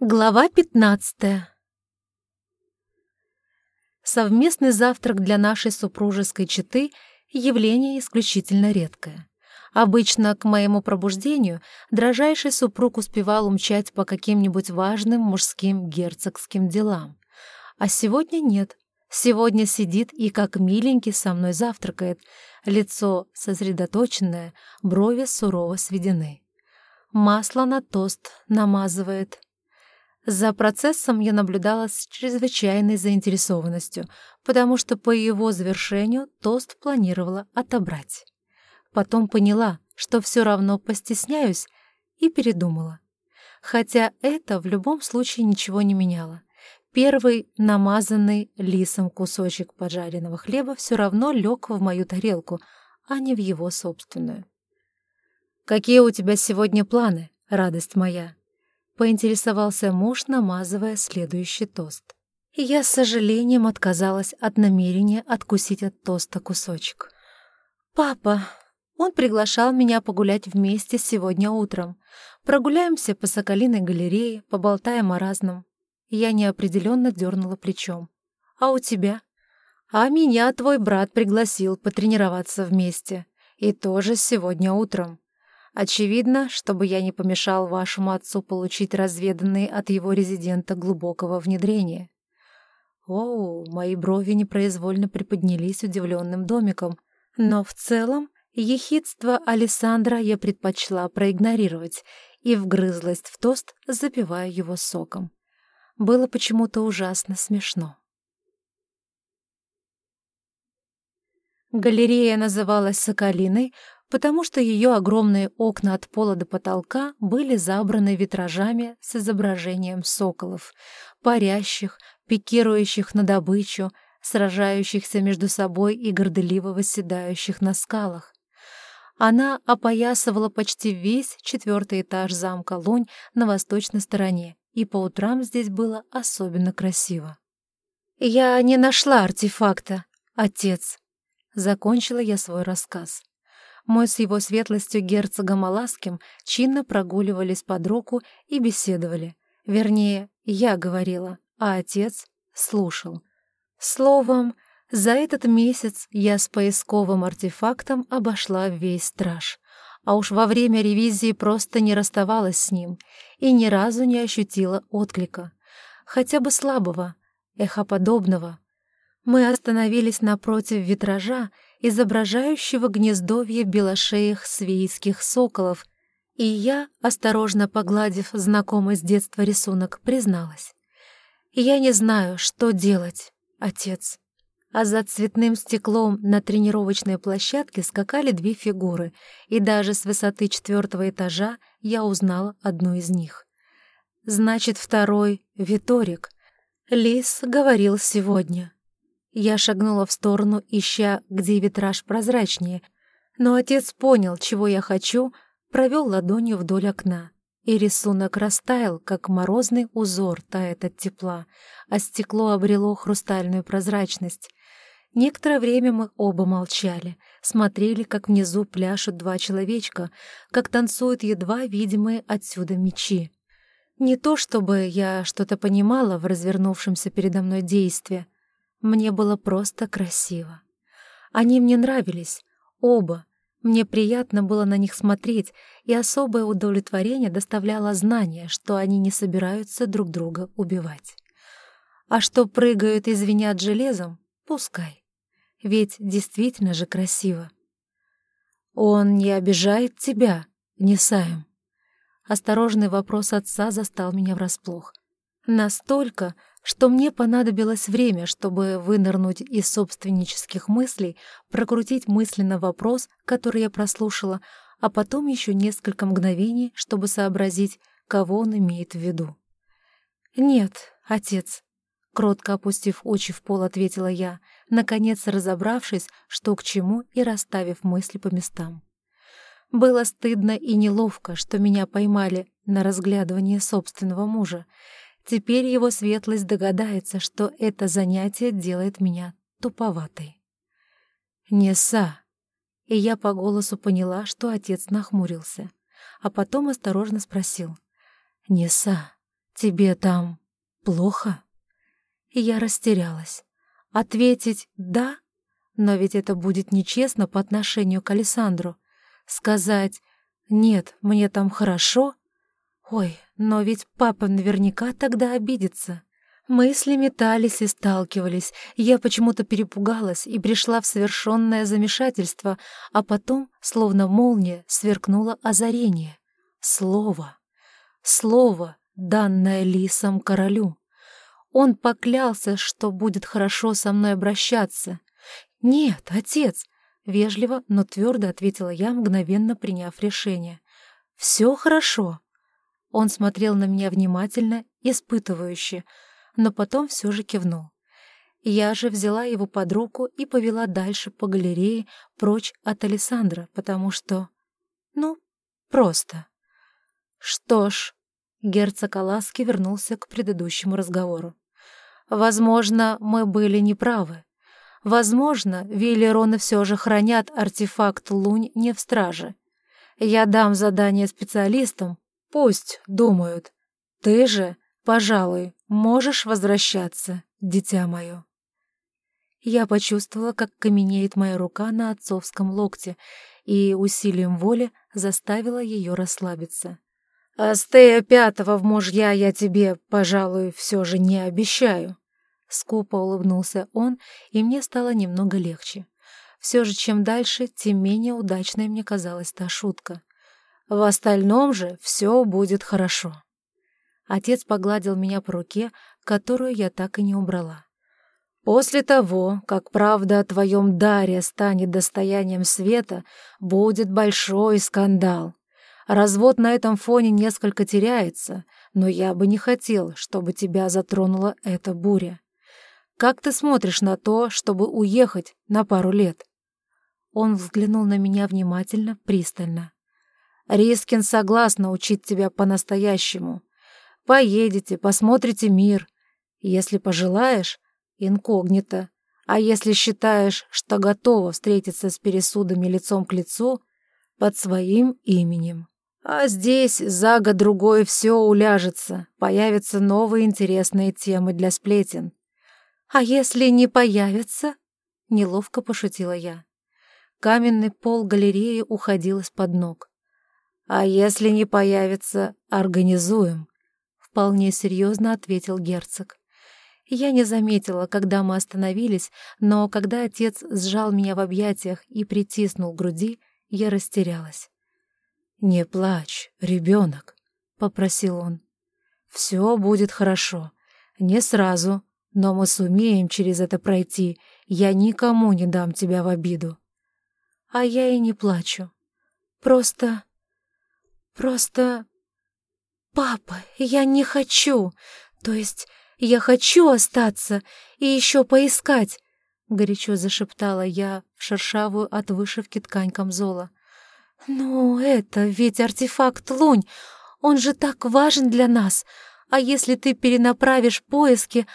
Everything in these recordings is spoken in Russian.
Глава пятнадцатая Совместный завтрак для нашей супружеской четы — явление исключительно редкое. Обычно к моему пробуждению дрожайший супруг успевал умчать по каким-нибудь важным мужским герцогским делам. А сегодня нет. Сегодня сидит и как миленький со мной завтракает, лицо сосредоточенное, брови сурово сведены. Масло на тост намазывает — за процессом я наблюдала с чрезвычайной заинтересованностью, потому что по его завершению тост планировала отобрать. Потом поняла, что все равно постесняюсь, и передумала. Хотя это в любом случае ничего не меняло. Первый намазанный лисом кусочек поджаренного хлеба все равно лег в мою тарелку, а не в его собственную. «Какие у тебя сегодня планы, радость моя?» Поинтересовался муж, намазывая следующий тост. я с сожалением отказалась от намерения откусить от тоста кусочек. «Папа, он приглашал меня погулять вместе сегодня утром. Прогуляемся по Соколиной галерее, поболтаем о разном». Я неопределенно дернула плечом. «А у тебя?» «А меня твой брат пригласил потренироваться вместе. И тоже сегодня утром. Очевидно, чтобы я не помешал вашему отцу получить разведанные от его резидента глубокого внедрения. Оу, мои брови непроизвольно приподнялись удивленным домиком, но в целом ехидство Александра я предпочла проигнорировать и вгрызлась в тост, запивая его соком. Было почему-то ужасно смешно. Галерея называлась «Соколиной», потому что ее огромные окна от пола до потолка были забраны витражами с изображением соколов, парящих, пикирующих на добычу, сражающихся между собой и горделиво восседающих на скалах. Она опоясывала почти весь четвертый этаж замка Лунь на восточной стороне, и по утрам здесь было особенно красиво. «Я не нашла артефакта, отец», — закончила я свой рассказ. Мы с его светлостью герцогом Аласким чинно прогуливались под руку и беседовали. Вернее, я говорила, а отец слушал. Словом, за этот месяц я с поисковым артефактом обошла весь страж. А уж во время ревизии просто не расставалась с ним и ни разу не ощутила отклика. Хотя бы слабого, эхоподобного. Мы остановились напротив витража, изображающего гнездовье белошеях свейских соколов, и я, осторожно погладив знакомый с детства рисунок, призналась. «Я не знаю, что делать, отец». А за цветным стеклом на тренировочной площадке скакали две фигуры, и даже с высоты четвертого этажа я узнала одну из них. Значит, второй — Виторик. Лис говорил сегодня. Я шагнула в сторону, ища, где витраж прозрачнее, но отец понял, чего я хочу, провел ладонью вдоль окна, и рисунок растаял, как морозный узор тает от тепла, а стекло обрело хрустальную прозрачность. Некоторое время мы оба молчали, смотрели, как внизу пляшут два человечка, как танцуют едва видимые отсюда мечи. Не то чтобы я что-то понимала в развернувшемся передо мной действии, мне было просто красиво. Они мне нравились, оба. Мне приятно было на них смотреть, и особое удовлетворение доставляло знание, что они не собираются друг друга убивать. А что прыгают и звенят железом, пускай. Ведь действительно же красиво. «Он не обижает тебя, Несаем?» Осторожный вопрос отца застал меня врасплох. Настолько, что мне понадобилось время, чтобы вынырнуть из собственнических мыслей, прокрутить мысленно вопрос, который я прослушала, а потом еще несколько мгновений, чтобы сообразить, кого он имеет в виду. «Нет, отец», — кротко опустив очи в пол, ответила я, наконец разобравшись, что к чему и расставив мысли по местам. Было стыдно и неловко, что меня поймали на разглядывание собственного мужа, Теперь его светлость догадается, что это занятие делает меня туповатой. «Неса!» И я по голосу поняла, что отец нахмурился, а потом осторожно спросил. «Неса, «Тебе там плохо?» Я растерялась. Ответить «да», но ведь это будет нечестно по отношению к Александру. Сказать «нет, мне там хорошо», ой, но ведь папа наверняка тогда обидится. Мысли метались и сталкивались, я почему-то перепугалась и пришла в совершенное замешательство, а потом, словно молния, сверкнуло озарение. Слово. Слово, данное лисом королю. Он поклялся, что будет хорошо со мной обращаться. «Нет, отец!» — вежливо, но твердо ответила я, мгновенно приняв решение. «Все хорошо». Он смотрел на меня внимательно, испытывающе, но потом все же кивнул. Я же взяла его под руку и повела дальше по галерее, прочь от Александра, потому что... Ну, просто. Что ж, герцог Аласки вернулся к предыдущему разговору. Возможно, мы были неправы. Возможно, Виллероны все же хранят артефакт Лунь не в страже. Я дам задание специалистам, пусть думают. Ты же, пожалуй, можешь возвращаться, дитя мое. Я почувствовала, как каменеет моя рука на отцовском локте, и усилием воли заставила ее расслабиться. «Астея пятого в мужья я тебе, пожалуй, все же не обещаю». Скупо улыбнулся он, и мне стало немного легче. Все же, чем дальше, тем менее удачной мне казалась та шутка. В остальном же все будет хорошо. Отец погладил меня по руке, которую я так и не убрала. После того, как правда о твоем даре станет достоянием света, будет большой скандал. Развод на этом фоне несколько теряется, но я бы не хотел, чтобы тебя затронула эта буря. Как ты смотришь на то, чтобы уехать на пару лет?» Он взглянул на меня внимательно, пристально. «Рискин согласна учить тебя по-настоящему. Поедете, посмотрите мир. Если пожелаешь, инкогнито. А если считаешь, что готова встретиться с пересудами лицом к лицу, под своим именем. А здесь за год-другой все уляжется, появятся новые интересные темы для сплетен. «А если не появится?» — неловко пошутила я. Каменный пол галереи уходил из-под ног. «А если не появится, организуем», — вполне серьезно ответил герцог. Я не заметила, когда мы остановились, но когда отец сжал меня в объятиях и притиснул к груди, я растерялась. «Не плачь, ребенок», — попросил он. «Все будет хорошо. Не сразу, но мы сумеем через это пройти. Я никому не дам тебя в обиду». «А я и не плачу. Просто... просто... Папа, я не хочу. То есть я хочу остаться и еще поискать», — горячо зашептала я в шершавую от вышивки ткань камзола. «Ну, это ведь артефакт Лунь, он же так важен для нас. А если ты перенаправишь поиски,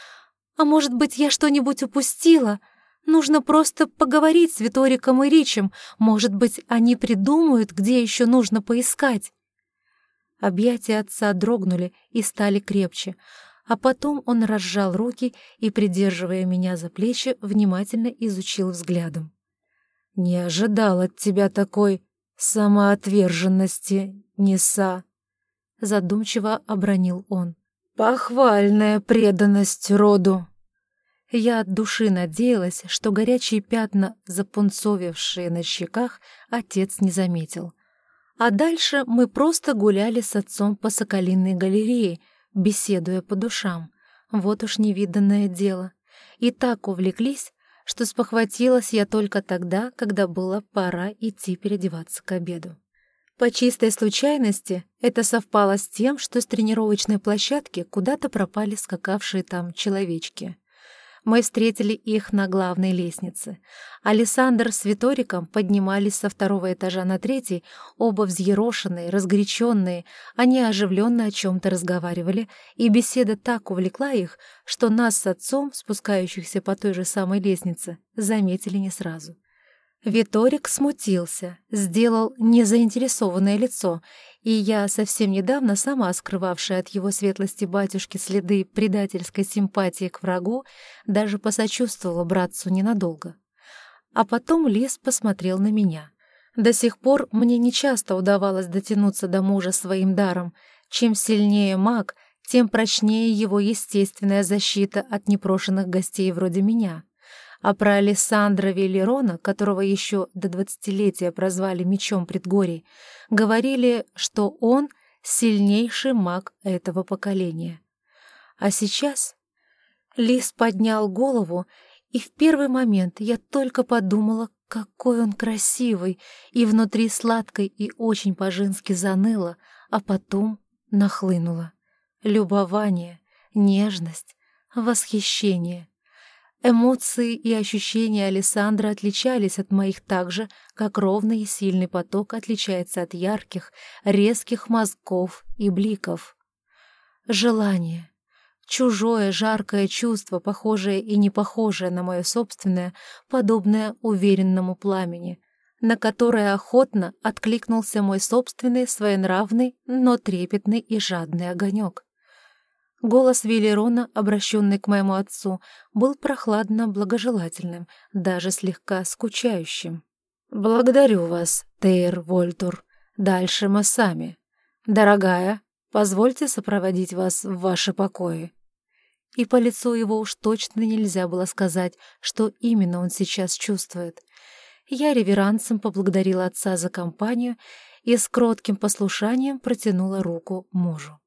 а может быть, я что-нибудь упустила? Нужно просто поговорить с Виториком и Ричем, может быть, они придумают, где еще нужно поискать». Объятия отца дрогнули и стали крепче, а потом он разжал руки и, придерживая меня за плечи, внимательно изучил взглядом. «Не ожидал от тебя такой самоотверженности, Неса», — задумчиво обронил он. «Похвальная преданность роду!» Я от души надеялась, что горячие пятна, запунцовившие на щеках, отец не заметил. А дальше мы просто гуляли с отцом по Соколиной галерее, беседуя по душам. Вот уж невиданное дело. И так увлеклись, что спохватилась я только тогда, когда было пора идти переодеваться к обеду. По чистой случайности это совпало с тем, что с тренировочной площадки куда-то пропали скакавшие там человечки. Мы встретили их на главной лестнице. Александр с Виториком поднимались со второго этажа на третий, оба взъерошенные, разгоряченные. Они оживленно о чем-то разговаривали, и беседа так увлекла их, что нас с отцом, спускающихся по той же самой лестнице, заметили не сразу. Виторик смутился, сделал незаинтересованное лицо, и я, совсем недавно сама скрывавшая от его светлости батюшки следы предательской симпатии к врагу, даже посочувствовала братцу ненадолго. А потом лис посмотрел на меня. До сих пор мне нечасто удавалось дотянуться до мужа своим даром. Чем сильнее маг, тем прочнее его естественная защита от непрошенных гостей вроде меня. А про Алессандра Велерона, которого еще до двадцатилетия прозвали мечом предгорий, говорили, что он сильнейший маг этого поколения. А сейчас Лис поднял голову, и в первый момент я только подумала, какой он красивый, и внутри сладкой и очень по-женски заныло, а потом нахлынуло. Любование, нежность, восхищение. Эмоции и ощущения Александра отличались от моих так же, как ровный и сильный поток отличается от ярких, резких мазков и бликов. Желание. Чужое жаркое чувство, похожее и не похожее на мое собственное, подобное уверенному пламени, на которое охотно откликнулся мой собственный своенравный, но трепетный и жадный огонек. Голос Велерона, обращенный к моему отцу, был прохладно-благожелательным, даже слегка скучающим. «Благодарю вас, Тейр Вольтур. Дальше мы сами. Дорогая, позвольте сопроводить вас в ваши покои». И по лицу его уж точно нельзя было сказать, что именно он сейчас чувствует. Я реверансом поблагодарила отца за компанию и с кротким послушанием протянула руку мужу.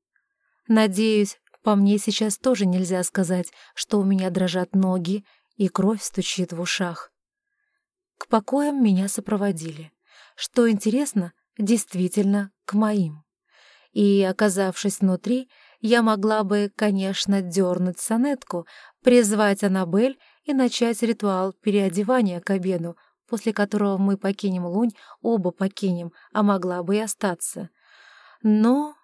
Надеюсь, по мне сейчас тоже нельзя сказать, что у меня дрожат ноги и кровь стучит в ушах. К покоям меня сопроводили. Что интересно, действительно, к моим. И, оказавшись внутри, я могла бы, конечно, дернуть сонетку, призвать Аннабель и начать ритуал переодевания к обеду, после которого мы покинем лунь, оба покинем, а могла бы и остаться. Но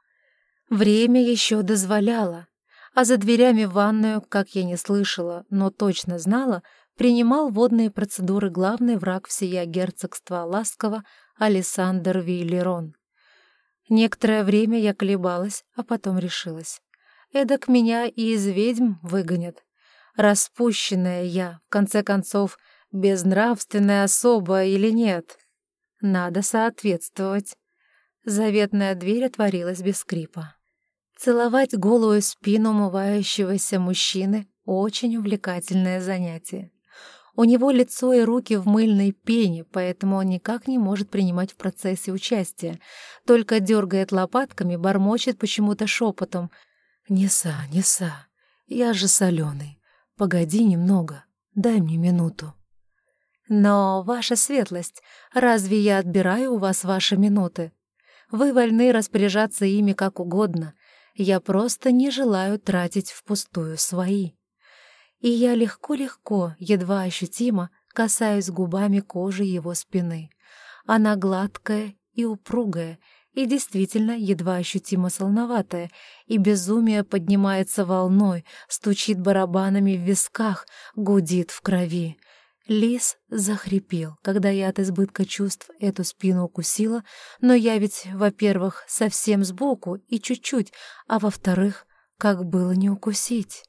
время еще дозволяло а за дверями в ванную, как я не слышала, но точно знала, принимал водные процедуры главный враг всея герцогства Ласково Александр Вейлерон. Некоторое время я колебалась, а потом решилась. Эдак меня и из ведьм выгонят. Распущенная я, в конце концов, безнравственная особа или нет? Надо соответствовать. Заветная дверь отворилась без скрипа. Целовать голую спину умывающегося мужчины — очень увлекательное занятие. У него лицо и руки в мыльной пене, поэтому он никак не может принимать в процессе участия, только дергает лопатками, бормочет почему-то шепотом. «Неса, неса, я же соленый. Погоди немного, дай мне минуту». «Но, ваша светлость, разве я отбираю у вас ваши минуты? Вы вольны распоряжаться ими как угодно, я просто не желаю тратить впустую свои. И я легко-легко, едва ощутимо, касаюсь губами кожи его спины. Она гладкая и упругая, и действительно едва ощутимо солноватая, и безумие поднимается волной, стучит барабанами в висках, гудит в крови. Лис захрипел, когда я от избытка чувств эту спину укусила, но я ведь, во-первых, совсем сбоку и чуть-чуть, а во-вторых, как было не укусить.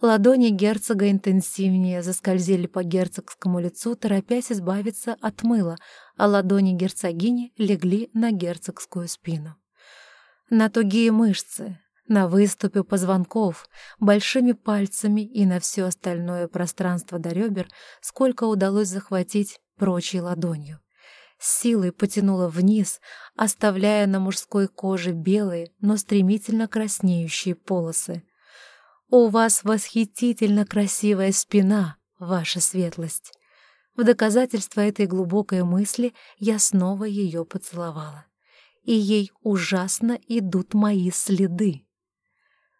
Ладони герцога интенсивнее заскользили по герцогскому лицу, торопясь избавиться от мыла, а ладони герцогини легли на герцогскую спину. На тугие мышцы, на выступе позвонков, большими пальцами и на все остальное пространство до ребер, сколько удалось захватить прочей ладонью. Силой потянула вниз, оставляя на мужской коже белые, но стремительно краснеющие полосы. «У вас восхитительно красивая спина, ваша светлость!» В доказательство этой глубокой мысли я снова ее поцеловала. И ей ужасно идут мои следы.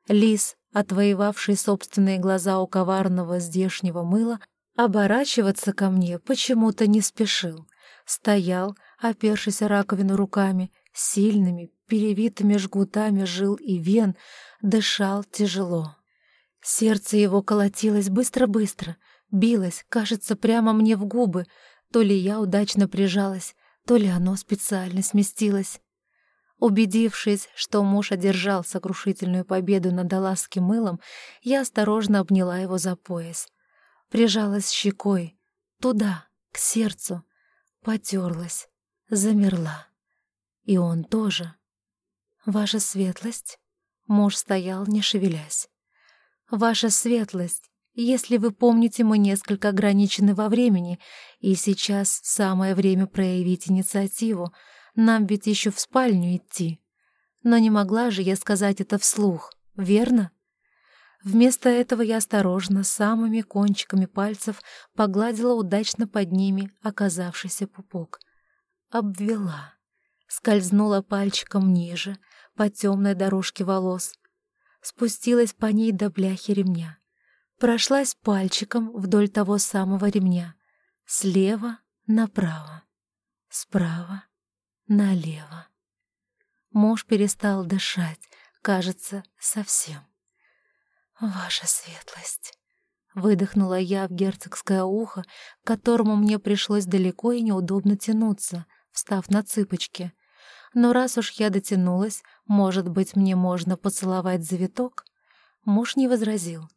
Лис, отвоевавший собственные глаза у коварного здешнего мыла, оборачиваться ко мне почему-то не спешил. Стоял, опершись о раковину руками, сильными, перевитыми жгутами жил и вен, дышал тяжело. Сердце его колотилось быстро-быстро, билось, кажется, прямо мне в губы. То ли я удачно прижалась, то ли оно специально сместилось. Убедившись, что муж одержал сокрушительную победу над Аласским мылом, я осторожно обняла его за пояс. Прижалась щекой, туда, к сердцу, потерлась, замерла. И он тоже. «Ваша светлость?» Муж стоял, не шевелясь. «Ваша светлость, если вы помните, мы несколько ограничены во времени, и сейчас самое время проявить инициативу. Нам ведь еще в спальню идти. Но не могла же я сказать это вслух, верно?» Вместо этого я осторожно, самыми кончиками пальцев погладила удачно под ними оказавшийся пупок. Обвела. Скользнула пальчиком ниже, по темной дорожке волос. Спустилась по ней до бляхи ремня. Прошлась пальчиком вдоль того самого ремня. Слева направо, справа налево. Муж перестал дышать, кажется, совсем. «Ваша светлость!» Выдохнула я в герцогское ухо, к которому мне пришлось далеко и неудобно тянуться, встав на цыпочки. Но раз уж я дотянулась, может быть, мне можно поцеловать завиток? Муж не возразил.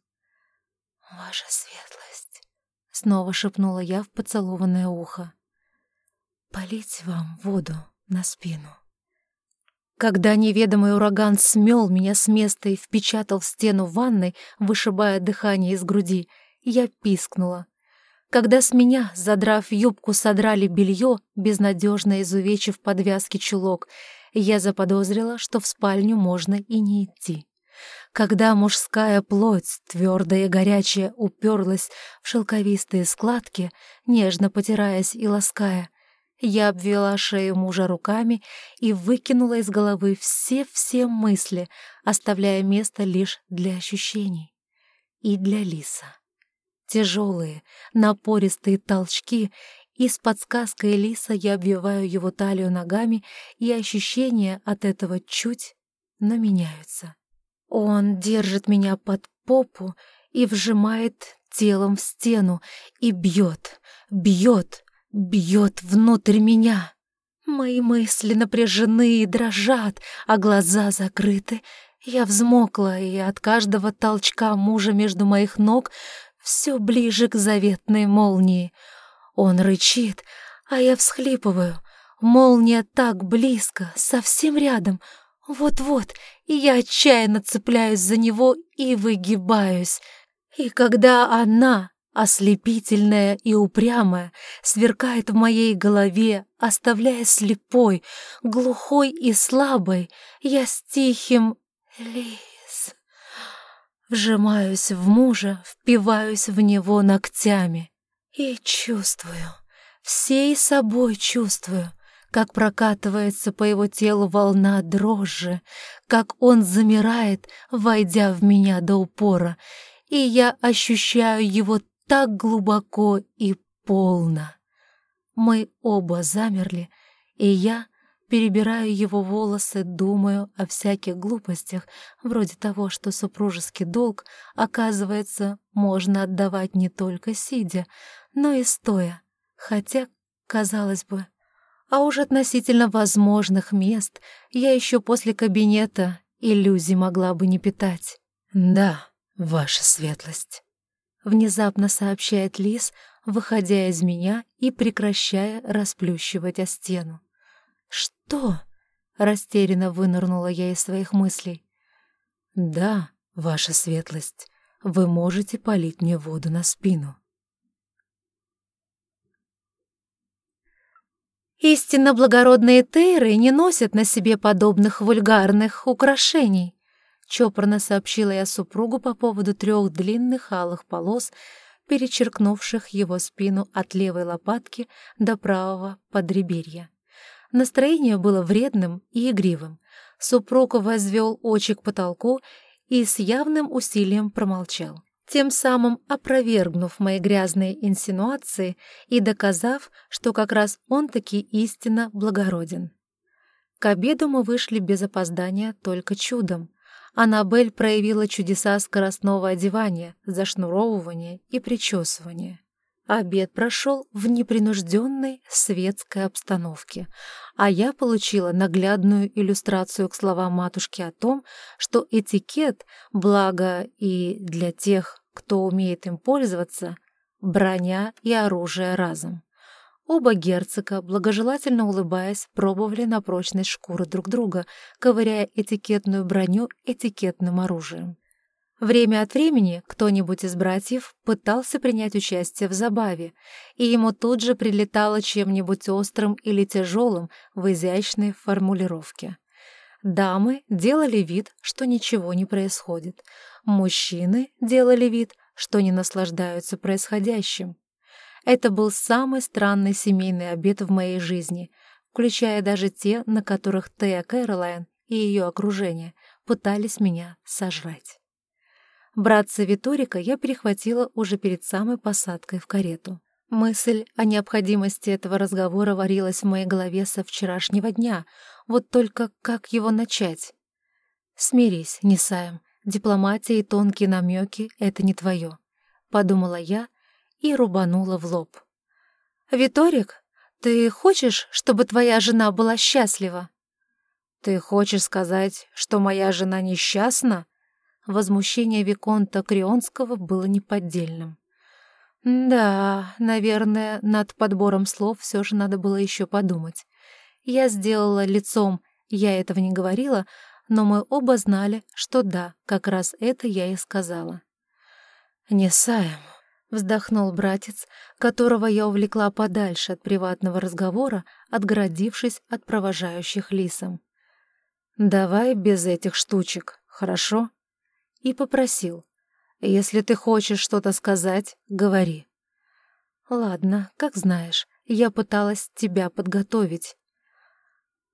«Ваша светлость!» — снова шепнула я в поцелованное ухо. «Полить вам воду на спину». Когда неведомый ураган смел меня с места и впечатал в стену ванной, вышибая дыхание из груди, я пискнула. Когда с меня, задрав юбку, содрали белье, безнадежно изувечив подвязки чулок, я заподозрила, что в спальню можно и не идти. Когда мужская плоть, твердая и горячая, уперлась в шелковистые складки, нежно потираясь и лаская, я обвела шею мужа руками и выкинула из головы все-все мысли, оставляя место лишь для ощущений. И для лиса. Тяжелые, напористые толчки, и с подсказкой лиса я обвиваю его талию ногами, и ощущения от этого чуть, но меняются. Он держит меня под попу и вжимает телом в стену и бьет, бьет, бьет внутрь меня. Мои мысли напряжены и дрожат, а глаза закрыты. Я взмокла, и от каждого толчка мужа между моих ног все ближе к заветной молнии. Он рычит, а я всхлипываю. Молния так близко, совсем рядом. Вот-вот, и я отчаянно цепляюсь за него и выгибаюсь. И когда она ослепительная и упрямая, сверкает в моей голове, оставляя слепой, глухой и слабой, я с тихим «Лис». Вжимаюсь в мужа, впиваюсь в него ногтями и чувствую, всей собой чувствую, как прокатывается по его телу волна дрожжи, как он замирает, войдя в меня до упора, и я ощущаю его так глубоко и полно. Мы оба замерли, и я перебираю его волосы, думаю о всяких глупостях, вроде того, что супружеский долг, оказывается, можно отдавать не только сидя, но и стоя, хотя, казалось бы, а уж относительно возможных мест я еще после кабинета иллюзий могла бы не питать. Да, ваша светлость. Внезапно сообщает Лис, выходя из меня и прекращая расплющивать о стену. «Что?» — растерянно вынырнула я из своих мыслей. «Да, ваша светлость, вы можете полить мне воду на спину». Истинно благородные тейры не носят на себе подобных вульгарных украшений. Чопорно сообщила я супругу по поводу трех длинных алых полос, перечеркнувших его спину от левой лопатки до правого подреберья. Настроение было вредным и игривым. Супруг возвел очи к потолку и с явным усилием промолчал, тем самым опровергнув мои грязные инсинуации и доказав, что как раз он таки истинно благороден. К обеду мы вышли без опоздания только чудом — Аннабель проявила чудеса скоростного одевания, зашнуровывания и причесывания. Обед прошел в непринужденной светской обстановке, а я получила наглядную иллюстрацию к словам матушки о том, что этикет, благо и для тех, кто умеет им пользоваться, броня и оружие разом. Оба герцога, благожелательно улыбаясь, пробовали на прочность шкуры друг друга, ковыряя этикетную броню этикетным оружием. Время от времени кто-нибудь из братьев пытался принять участие в забаве, и ему тут же прилетало чем-нибудь острым или тяжелым в изящной формулировке. Дамы делали вид, что ничего не происходит. Мужчины делали вид, что не наслаждаются происходящим. Это был самый странный семейный обед в моей жизни, включая даже те, на которых Тея Кэролайн и ее окружение пытались меня сожрать. Братца Виторика я перехватила уже перед самой посадкой в карету. Мысль о необходимости этого разговора варилась в моей голове со вчерашнего дня, вот только как его начать? «Смирись, Несаем, дипломатия и тонкие намеки — это не твое», — подумала я, — и рубанула в лоб. «Виторик, ты хочешь, чтобы твоя жена была счастлива?» «Ты хочешь сказать, что моя жена несчастна?» Возмущение Виконта Крионского было неподдельным. «Да, наверное, над подбором слов все же надо было еще подумать. Я сделала лицом «я этого не говорила», но мы оба знали, что да, как раз это я и сказала. «Не Саем, Вздохнул братец, которого я увлекла подальше от приватного разговора, отгородившись от провожающих лисом. «Давай без этих штучек, хорошо?» И попросил. «Если ты хочешь что-то сказать, говори». «Ладно, как знаешь, я пыталась тебя подготовить».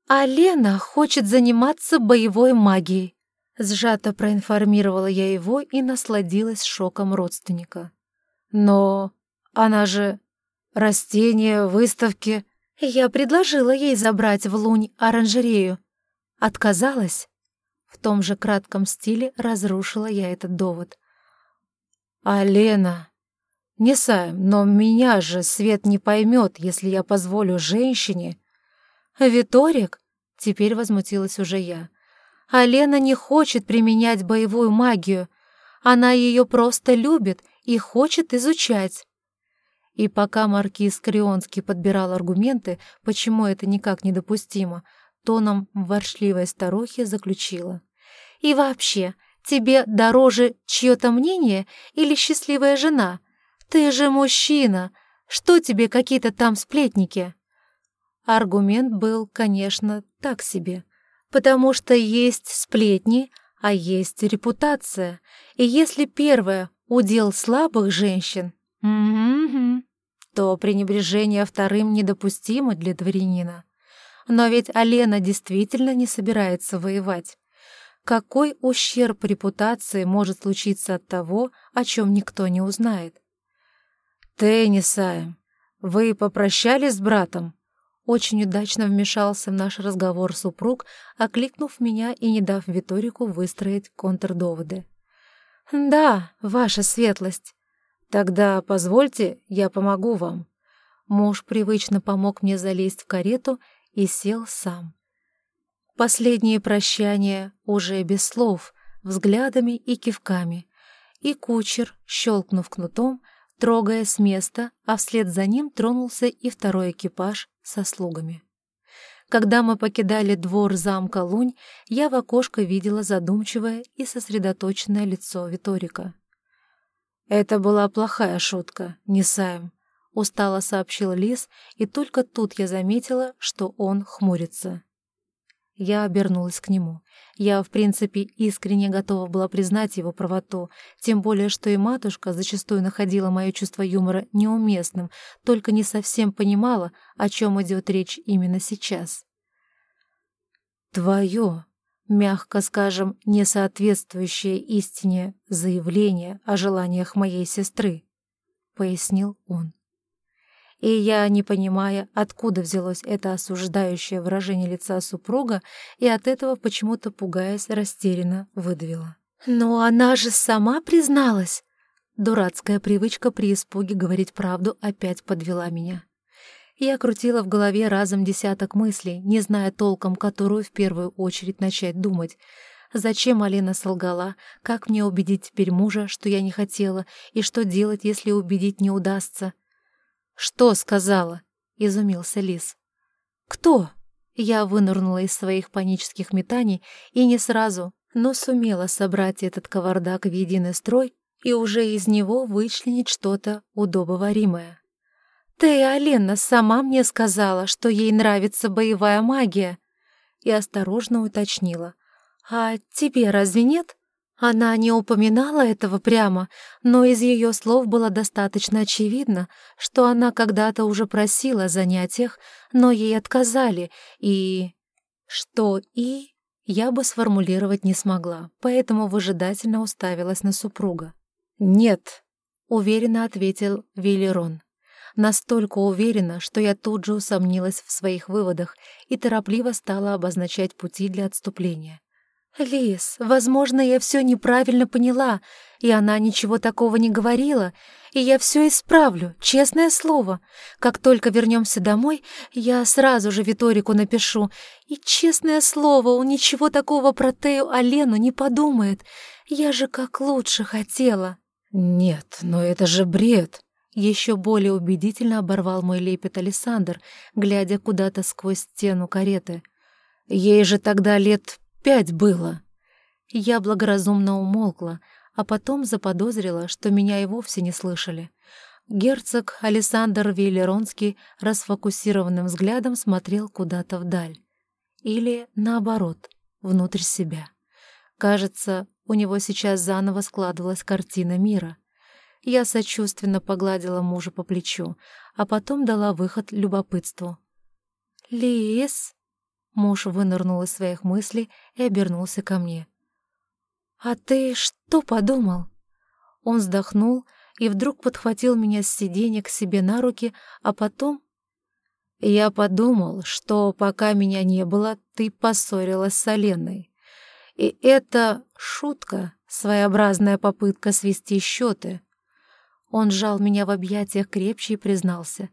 «А Лена хочет заниматься боевой магией», — сжато проинформировала я его и насладилась шоком родственника. Но она же... Растения, выставки... Я предложила ей забрать в Лунь оранжерею. Отказалась? В том же кратком стиле разрушила я этот довод. А Лена... Не Саем, но меня же Свет не поймет, если я позволю женщине... Виторик? Теперь возмутилась уже я. А Лена не хочет применять боевую магию. Она ее просто любит и хочет изучать. И пока маркиз Крионский подбирал аргументы, почему это никак недопустимо, тоном воршливой старухи заключила. «И вообще, тебе дороже чье-то мнение или счастливая жена? Ты же мужчина! Что тебе какие-то там сплетники?» Аргумент был, конечно, так себе, потому что есть сплетни, а есть репутация, и если первая удел слабых женщин, угу, то пренебрежение вторым недопустимо для дворянина. Но ведь Алена действительно не собирается воевать. Какой ущерб репутации может случиться от того, о чем никто не узнает? «Теннисаем, вы попрощались с братом?» Очень удачно вмешался в наш разговор супруг, окликнув меня и не дав Виторику выстроить контрдоводы. «Да, ваша светлость». «Тогда позвольте, я помогу вам». Муж привычно помог мне залезть в карету и сел сам. Последние прощания уже без слов, взглядами и кивками. И кучер, щелкнув кнутом, трогая с места, а вслед за ним тронулся и второй экипаж со слугами. Когда мы покидали двор замка Лунь, я в окошко видела задумчивое и сосредоточенное лицо Виторика. «Это была плохая шутка, не Сайм», — устало сообщил Лис, и только тут я заметила, что он хмурится. Я обернулась к нему. Я, в принципе, искренне готова была признать его правоту, тем более, что и матушка зачастую находила мое чувство юмора неуместным, только не совсем понимала, о чем идет речь именно сейчас. «Твое, мягко скажем, несоответствующее истине заявление о желаниях моей сестры», — пояснил он. И я, не понимая, откуда взялось это осуждающее выражение лица супруга, и от этого почему-то, пугаясь, растерянно выдавила. «Но она же сама призналась!» Дурацкая привычка при испуге говорить правду опять подвела меня. Я крутила в голове разом десяток мыслей, не зная толком, которую в первую очередь начать думать. Зачем Алина солгала? Как мне убедить теперь мужа, что я не хотела? И что делать, если убедить не удастся? «Что сказала?» — изумился Лис. «Кто?» Я вынырнула из своих панических метаний и не сразу, но сумела собрать этот кавардак в единый строй и уже из него вычленить что-то удобоваримое. «Ты, Алена, сама мне сказала, что ей нравится боевая магия!» И осторожно уточнила. «А тебе разве нет?» Она не упоминала этого прямо, но из ее слов было достаточно очевидно, что она когда-то уже просила о занятиях, но ей отказали, и... Что «и» я бы сформулировать не смогла, поэтому выжидательно уставилась на супруга. «Нет», — уверенно ответил Велерон. Настолько уверенно, что я тут же усомнилась в своих выводах и торопливо стала обозначать пути для отступления. «Лис, возможно, я все неправильно поняла, и она ничего такого не говорила, и я все исправлю, честное слово. Как только вернемся домой, я сразу же Виторику напишу, и, честное слово, он ничего такого про Тею Алену не подумает. Я же как лучше хотела». «Нет, но это же бред!» Еще более убедительно оборвал мой лепет Александр, глядя куда-то сквозь стену кареты. «Ей же тогда лет пять было!» Я благоразумно умолкла, а потом заподозрила, что меня и вовсе не слышали. Герцог Александр Вейлеронский расфокусированным взглядом смотрел куда-то вдаль. Или, наоборот, внутрь себя. Кажется, у него сейчас заново складывалась картина мира. Я сочувственно погладила мужа по плечу, а потом дала выход любопытству. «Лис?» Муж вынырнул из своих мыслей и обернулся ко мне. «А ты что подумал?» Он вздохнул и вдруг подхватил меня с сиденья к себе на руки, а потом... «Я подумал, что пока меня не было, ты поссорилась с Оленой. И это шутка, своеобразная попытка свести счеты. Он сжал меня в объятиях крепче и признался.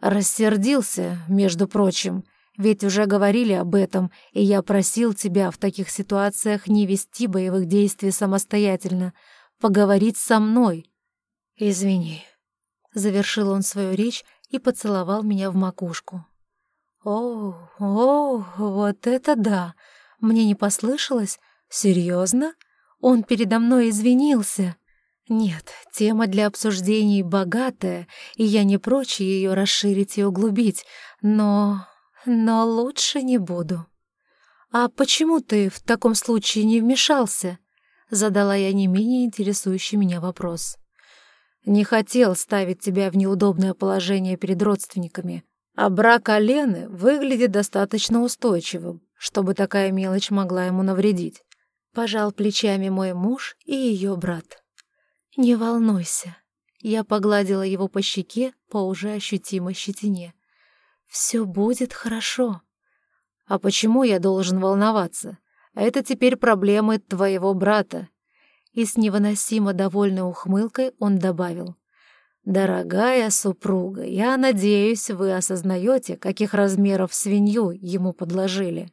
Рассердился, между прочим, ведь уже говорили об этом, и я просил тебя в таких ситуациях не вести боевых действий самостоятельно, поговорить со мной. Извини. Завершил он свою речь и поцеловал меня в макушку. О, о, вот это да! Мне не послышалось? Серьезно? Он передо мной извинился. Нет, тема для обсуждений богатая, и я не прочь ее расширить и углубить, но... но лучше не буду. «А почему ты в таком случае не вмешался?» — задала я не менее интересующий меня вопрос. «Не хотел ставить тебя в неудобное положение перед родственниками, а брак Алены выглядит достаточно устойчивым чтобы такая мелочь могла ему навредить. Пожал плечами мой муж и ее брат. «Не волнуйся». Я погладила его по щеке по уже ощутимой щетине. «Все будет хорошо». «А почему я должен волноваться? Это теперь проблемы твоего брата». И с невыносимо довольной ухмылкой он добавил. «Дорогая супруга, я надеюсь, вы осознаете, каких размеров свинью ему подложили».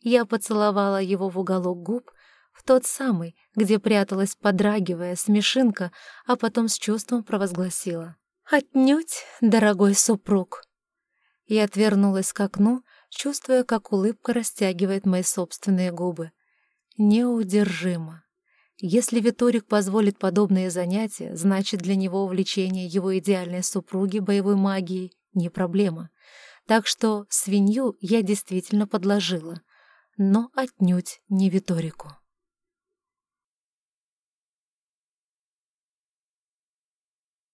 Я поцеловала его в уголок губ, в тот самый, где пряталась, подрагивая, смешинка, а потом с чувством провозгласила. «Отнюдь, дорогой супруг!» Я отвернулась к окну, чувствуя, как улыбка растягивает мои собственные губы. Неудержимо. Если Виторик позволит подобные занятия, значит, для него увлечение его идеальной супруги боевой магией не проблема. Так что свинью я действительно подложила — но отнюдь не Виторику.